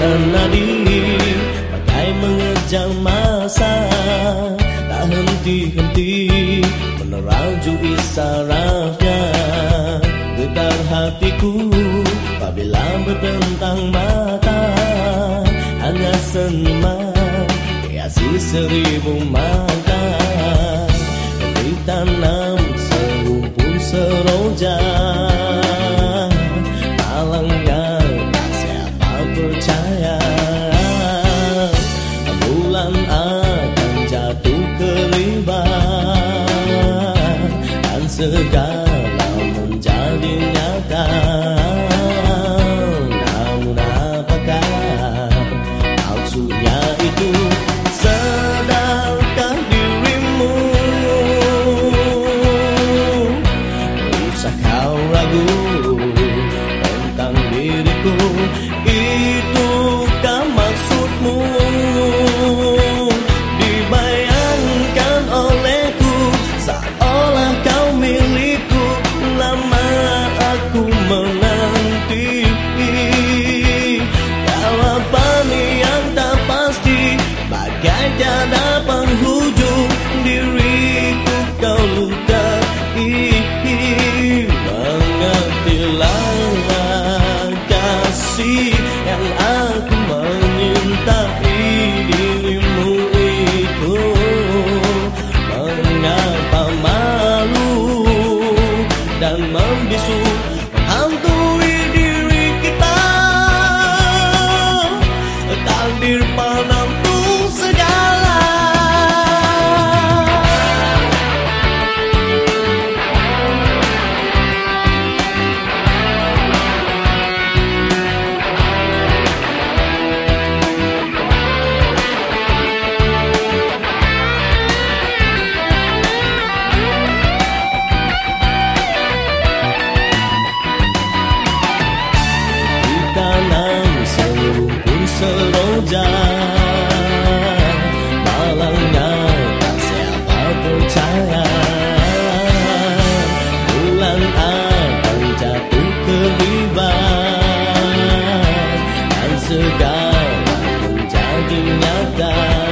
menadi Bagai mengejar masa Tak henti-henti menerajui isarafnya Getar hatiku Apabila bertentang mata Hanya senyuman Hiasi seribu mata. Yang ditanam serumpun seroja muda Malangnya tak siapa percaya Bulan akan jatuh ke riba Dan segala menjadi nyata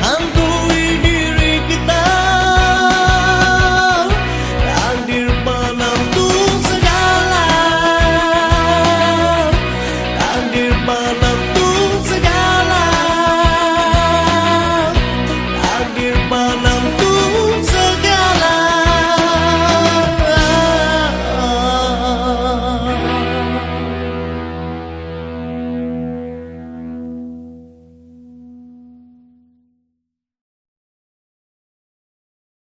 半分